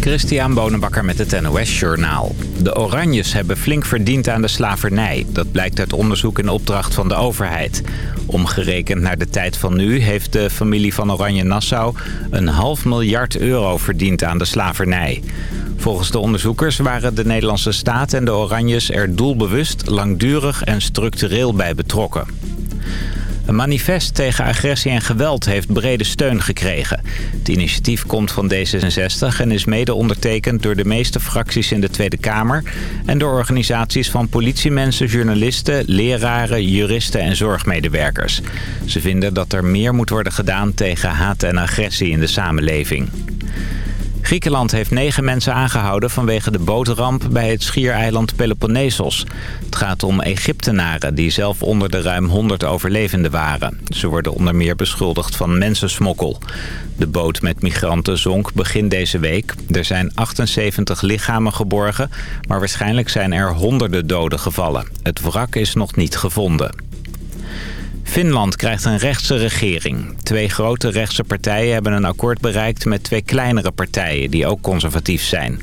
Christian Bonenbakker met het NOS Journaal. De Oranjes hebben flink verdiend aan de slavernij. Dat blijkt uit onderzoek in opdracht van de overheid. Omgerekend naar de tijd van nu heeft de familie van Oranje-Nassau... een half miljard euro verdiend aan de slavernij. Volgens de onderzoekers waren de Nederlandse staat en de Oranjes er doelbewust, langdurig en structureel bij betrokken. Een manifest tegen agressie en geweld heeft brede steun gekregen. Het initiatief komt van D66 en is mede ondertekend door de meeste fracties in de Tweede Kamer... en door organisaties van politiemensen, journalisten, leraren, juristen en zorgmedewerkers. Ze vinden dat er meer moet worden gedaan tegen haat en agressie in de samenleving. Griekenland heeft negen mensen aangehouden vanwege de bootramp bij het schiereiland Peloponnesos. Het gaat om Egyptenaren die zelf onder de ruim 100 overlevenden waren. Ze worden onder meer beschuldigd van mensensmokkel. De boot met migranten zonk begin deze week. Er zijn 78 lichamen geborgen, maar waarschijnlijk zijn er honderden doden gevallen. Het wrak is nog niet gevonden. Finland krijgt een rechtse regering. Twee grote rechtse partijen hebben een akkoord bereikt met twee kleinere partijen die ook conservatief zijn.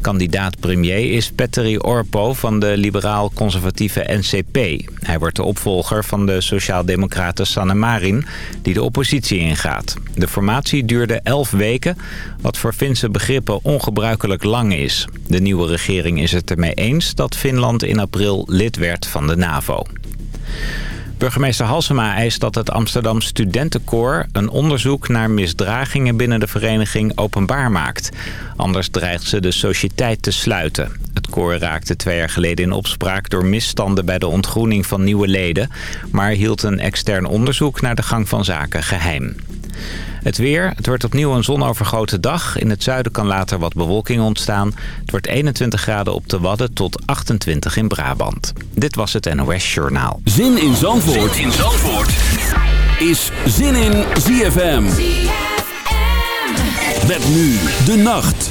Kandidaat-premier is Petteri Orpo van de liberaal-conservatieve NCP. Hij wordt de opvolger van de sociaal-democraten Sanne Marin die de oppositie ingaat. De formatie duurde elf weken, wat voor Finse begrippen ongebruikelijk lang is. De nieuwe regering is het ermee eens dat Finland in april lid werd van de NAVO. Burgemeester Halsema eist dat het Amsterdam Studentenkoor... een onderzoek naar misdragingen binnen de vereniging openbaar maakt. Anders dreigt ze de sociëteit te sluiten. Het koor raakte twee jaar geleden in opspraak door misstanden bij de ontgroening van nieuwe leden... maar hield een extern onderzoek naar de gang van zaken geheim. Het weer, het wordt opnieuw een zonovergoten dag. In het zuiden kan later wat bewolking ontstaan. Het wordt 21 graden op de Wadden tot 28 in Brabant. Dit was het NOS Journaal. Zin in Zandvoort, zin in Zandvoort. is Zin in ZFM. ZFM. Met nu de nacht.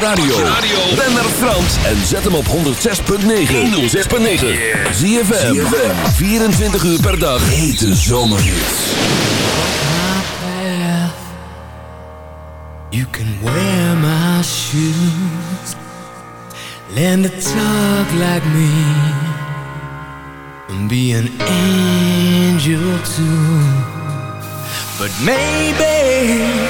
Je radio. Ben naar Frans en zet hem op 106.9. 106.9. ZFM. 24 uur per dag. Hete zomerhits. You can wear my shoes. Learn to talk like me. And be an angel too. But maybe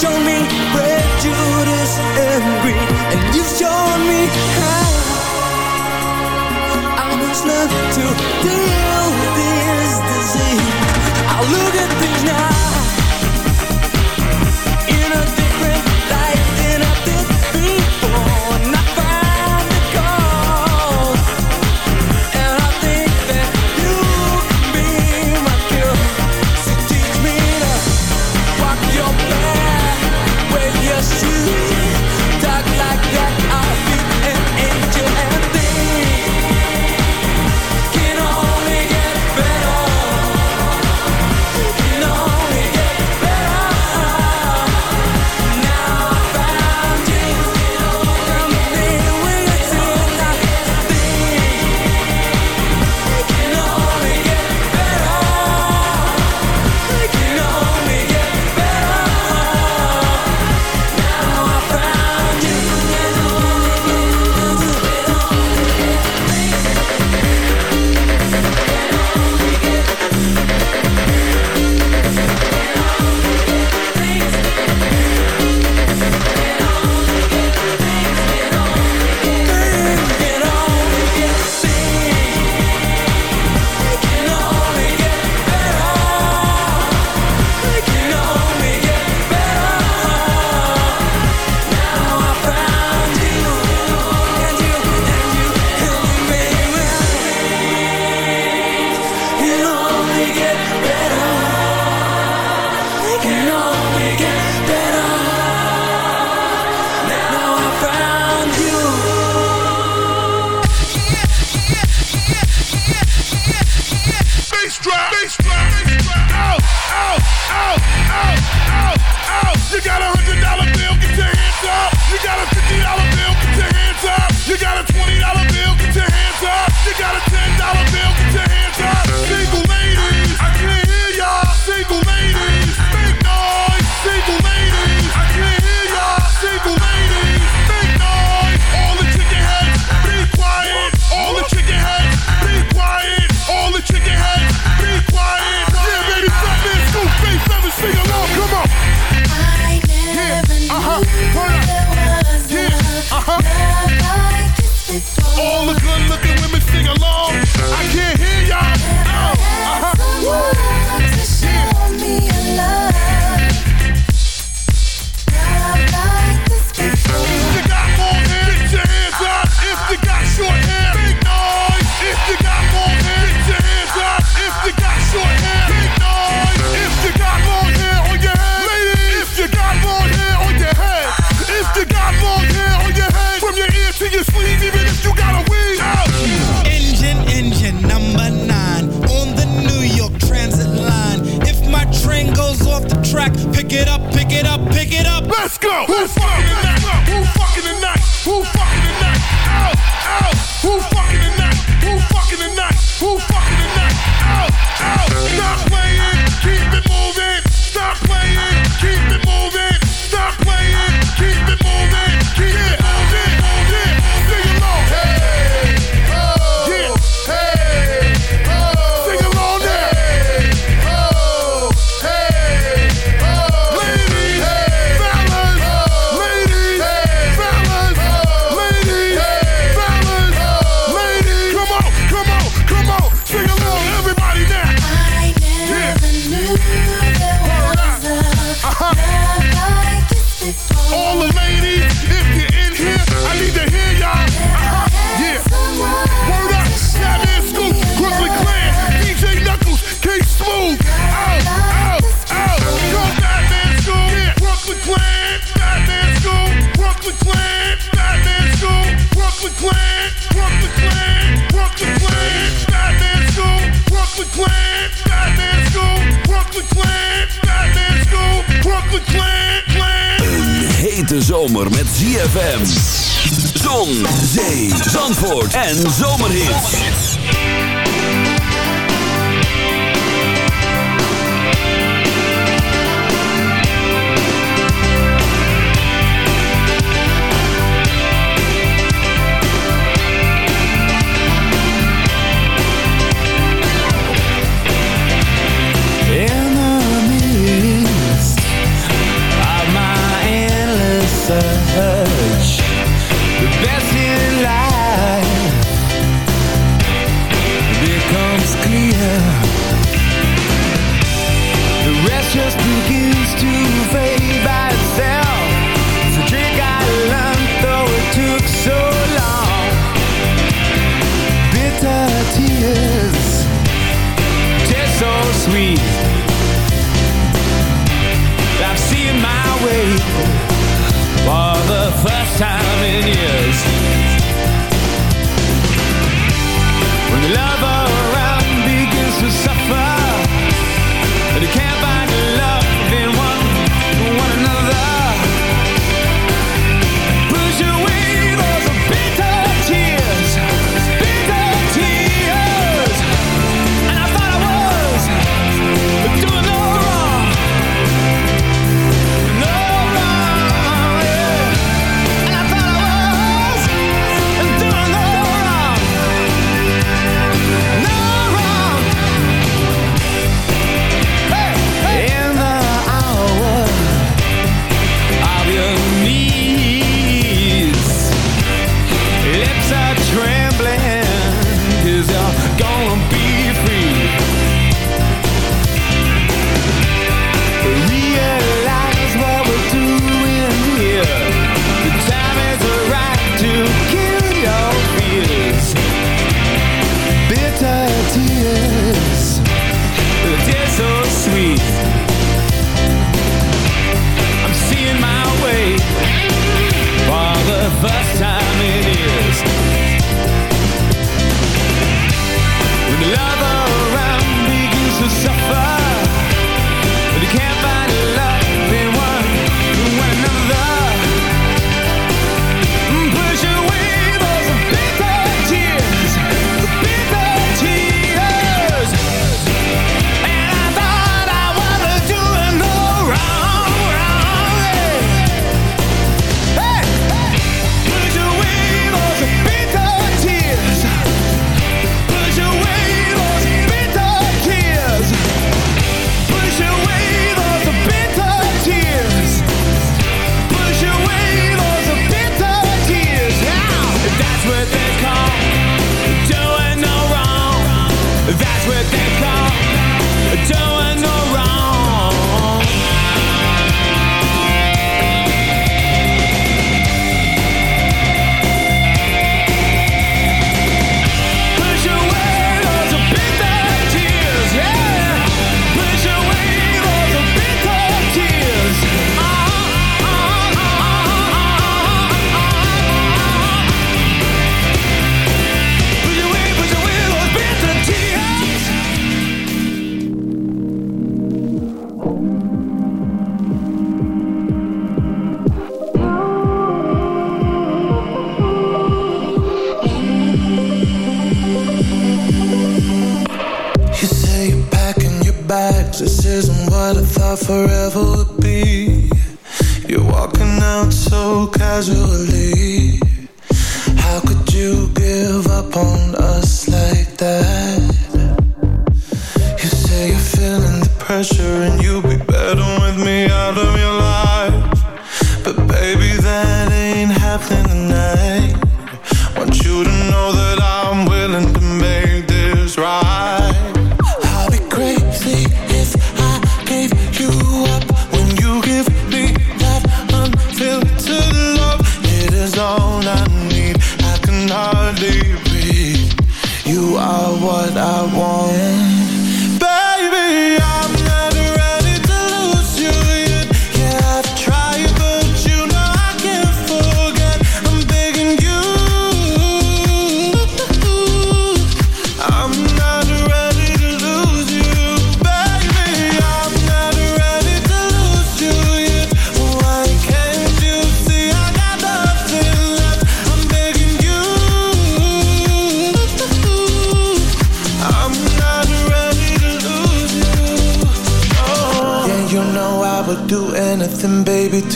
Show me and greed, and you shown me how I must to deal with this disease. I look at things now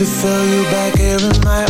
to throw you back here in my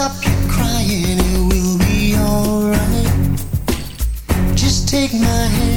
stop crying, it will be alright. Just take my hand.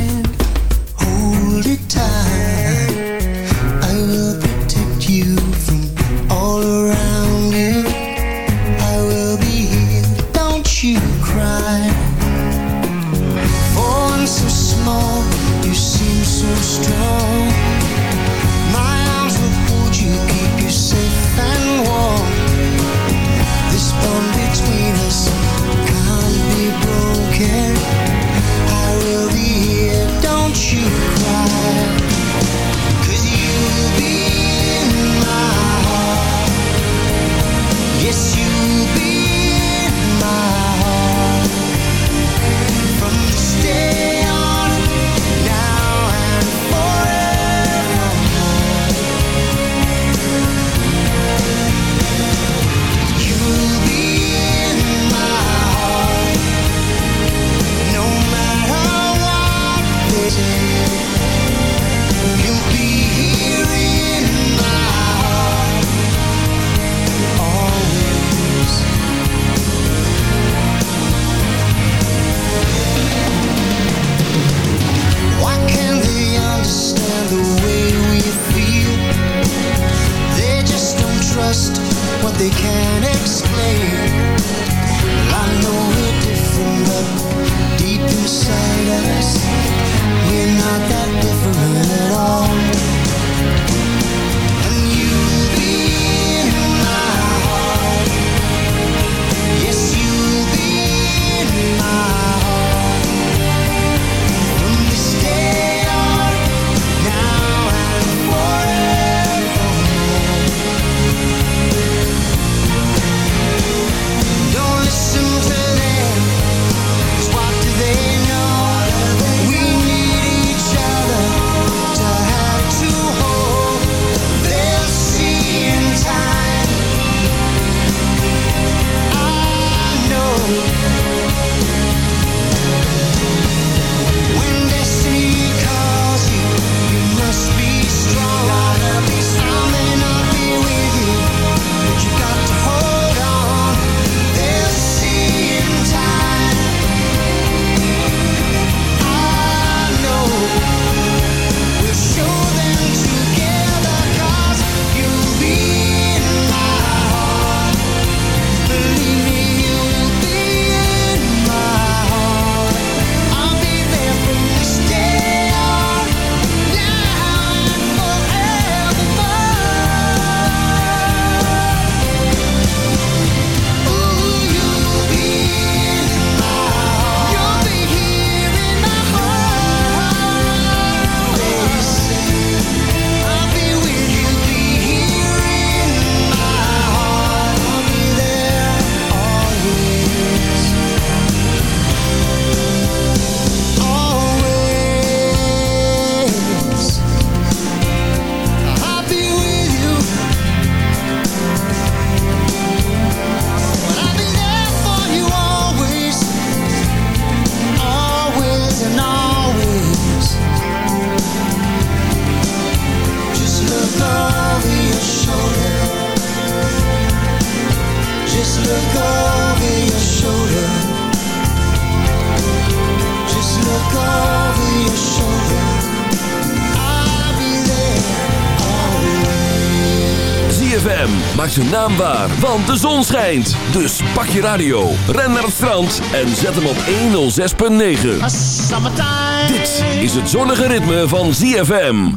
Just look over your shoulder Just look over your shoulder ZFM, maak zijn naam waar, want de zon schijnt. Dus pak je radio, ren naar het strand en zet hem op 106.9. Dit is het zonnige ritme van ZFM.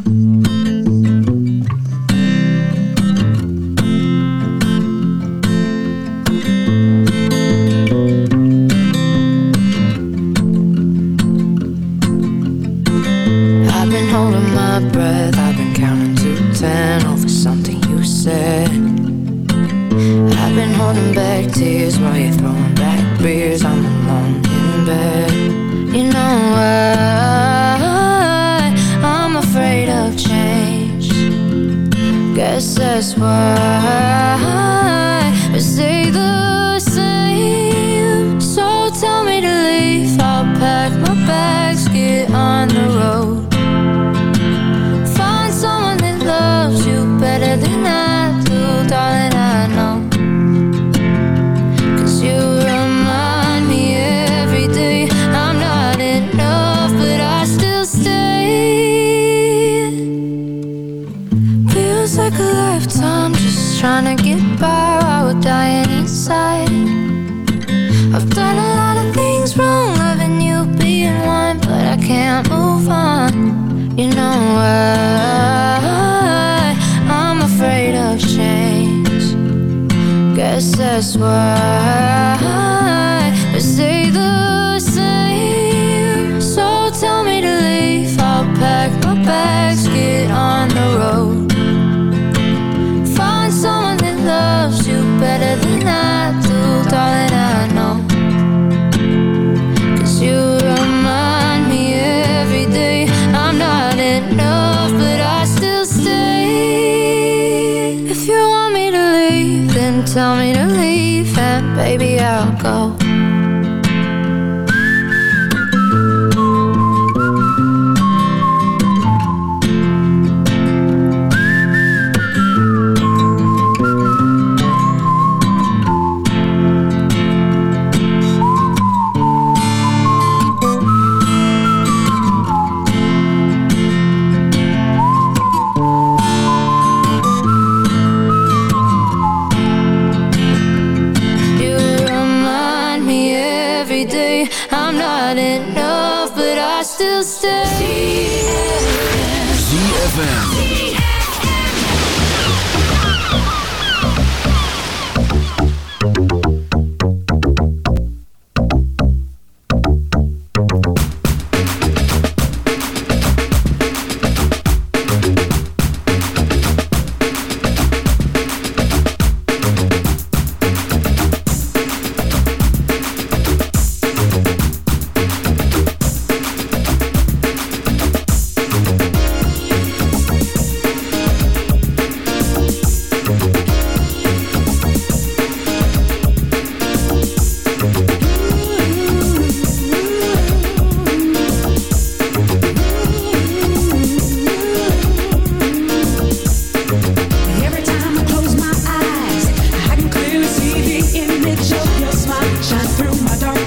hell go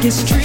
history.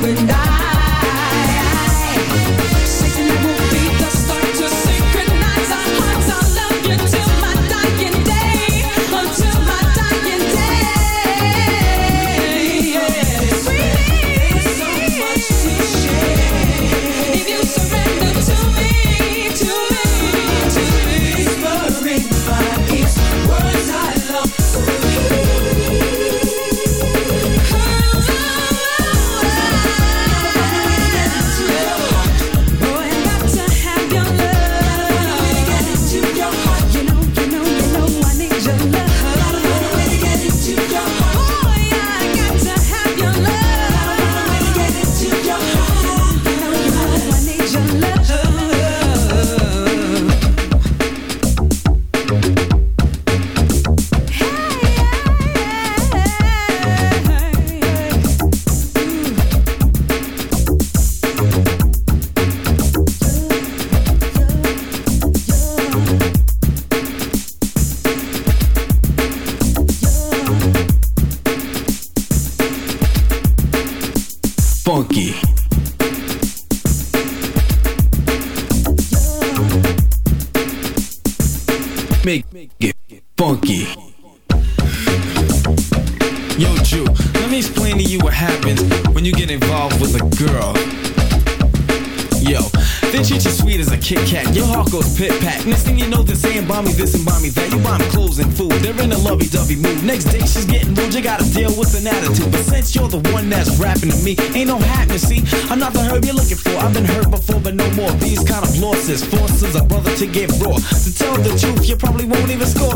when I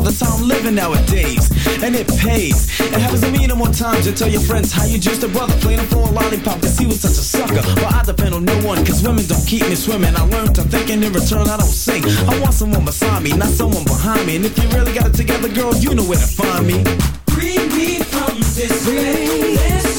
that's how I'm living nowadays. And it pays. It happens to me no more times you tell your friends how you just a brother playing for a lollipop cause he was such a sucker. But I depend on no one cause women don't keep me swimming. I learned to think and in return I don't sing. I want someone beside me, not someone behind me. And if you really got it together, girl, you know where to find me. Free me from this place.